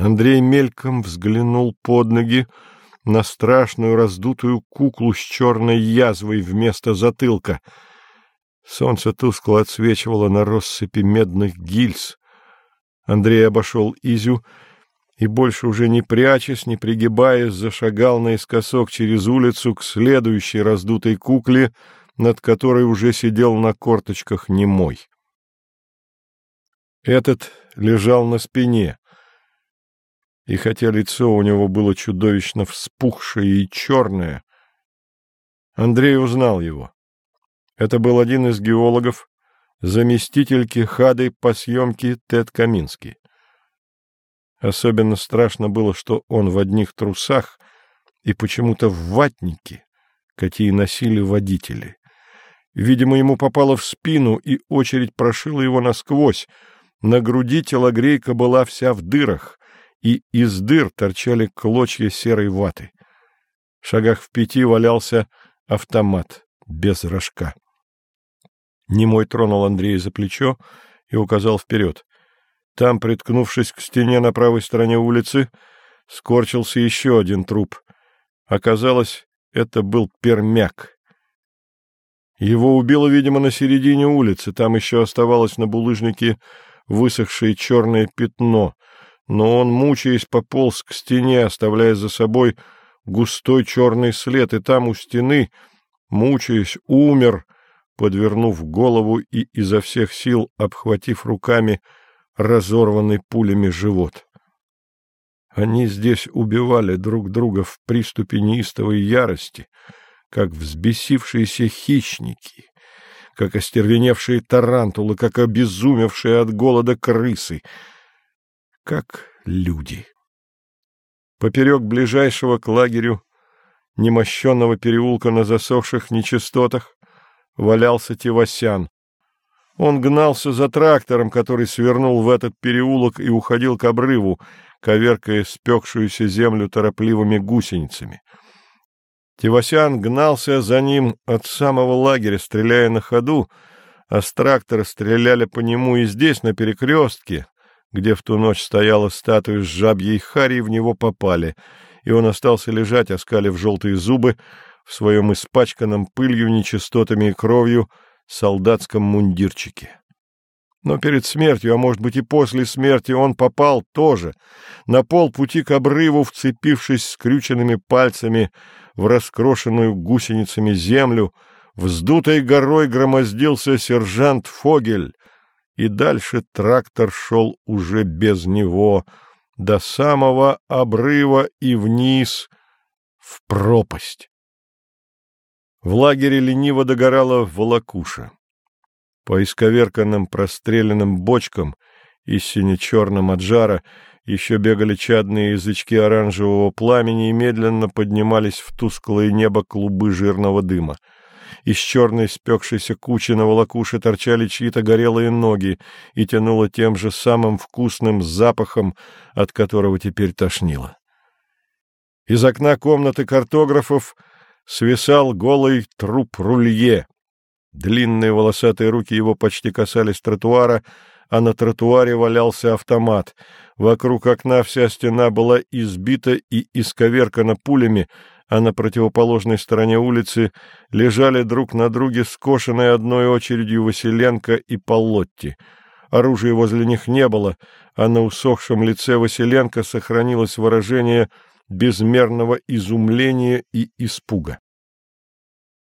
Андрей мельком взглянул под ноги на страшную раздутую куклу с черной язвой вместо затылка. Солнце тускло отсвечивало на россыпи медных гильз. Андрей обошел Изю и, больше уже не прячась, не пригибаясь, зашагал наискосок через улицу к следующей раздутой кукле, над которой уже сидел на корточках немой. Этот лежал на спине, и хотя лицо у него было чудовищно вспухшее и черное, Андрей узнал его. Это был один из геологов, заместитель Кихады по съемке Тед Каминский. Особенно страшно было, что он в одних трусах и почему-то в ватнике, какие носили водители. Видимо, ему попало в спину, и очередь прошила его насквозь. На груди телогрейка была вся в дырах, и из дыр торчали клочья серой ваты. В шагах в пяти валялся автомат без рожка. Немой тронул Андрея за плечо и указал вперед. Там, приткнувшись к стене на правой стороне улицы, скорчился еще один труп. Оказалось, это был пермяк. Его убило, видимо, на середине улицы. Там еще оставалось на булыжнике высохшее черное пятно, но он, мучаясь, пополз к стене, оставляя за собой густой черный след, и там у стены, мучаясь, умер, подвернув голову и изо всех сил обхватив руками разорванный пулями живот. Они здесь убивали друг друга в приступе неистовой ярости, как взбесившиеся хищники, как остервеневшие тарантулы, как обезумевшие от голода крысы, как люди. Поперек ближайшего к лагерю немощенного переулка на засохших нечистотах валялся Тевасян, он гнался за трактором, который свернул в этот переулок и уходил к обрыву, коверкая спекшуюся землю торопливыми гусеницами. Тевасян гнался за ним от самого лагеря, стреляя на ходу, а с трактора стреляли по нему и здесь, на перекрестке, где в ту ночь стояла статуя с жабьей хари, в него попали, и он остался лежать, оскалив желтые зубы, в своем испачканном пылью, нечистотами и кровью, солдатском мундирчике. Но перед смертью, а может быть и после смерти, он попал тоже на полпути к обрыву, вцепившись скрюченными пальцами в раскрошенную гусеницами землю, вздутой горой громоздился сержант Фогель, и дальше трактор шел уже без него до самого обрыва и вниз в пропасть. В лагере лениво догорала волокуша. По исковерканным простреленным бочкам и сине-черным от жара еще бегали чадные язычки оранжевого пламени и медленно поднимались в тусклое небо клубы жирного дыма. Из черной спекшейся кучи на волокуше торчали чьи-то горелые ноги и тянуло тем же самым вкусным запахом, от которого теперь тошнило. Из окна комнаты картографов — свисал голый труп рулье. Длинные волосатые руки его почти касались тротуара, а на тротуаре валялся автомат. Вокруг окна вся стена была избита и исковеркана пулями, а на противоположной стороне улицы лежали друг на друге скошенные одной очередью Василенко и Полотти. Оружия возле них не было, а на усохшем лице Василенко сохранилось выражение безмерного изумления и испуга.